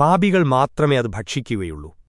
പാപികൾ മാത്രമേ അത് ഭക്ഷിക്കുകയുള്ളൂ.